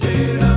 Jai Ram.